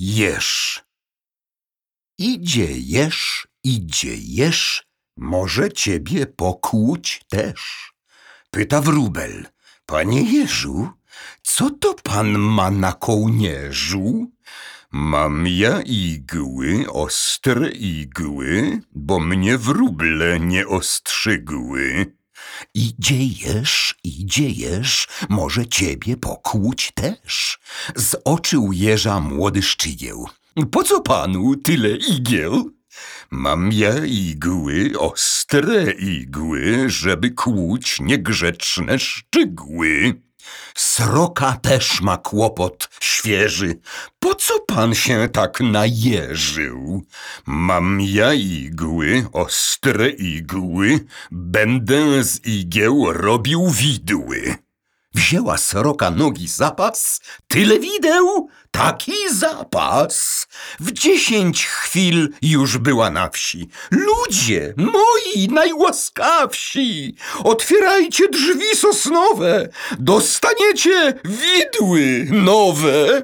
jesz. Idzie jesz, idzie jesz, może ciebie pokłuć też. Pyta wróbel, panie Jerzu, co to pan ma na kołnierzu? Mam ja igły, ostre igły, bo mnie wróble nie ostrzygły. Idzie jesz, idzie jesz, może ciebie pokłuć też. Z oczu jeża młody szczygieł. Po co panu tyle igieł? Mam ja igły, ostre igły, żeby kłuć niegrzeczne szczygły. Sroka też ma kłopot świeży. Po co pan się tak najeżył? Mam ja igły, ostre igły, będę z igieł robił widły. Wzięła sroka nogi zapas, tyle wideł, taki zapas. W dziesięć chwil już była na wsi. Ludzie, moi najłaskawsi, otwierajcie drzwi sosnowe, dostaniecie widły nowe.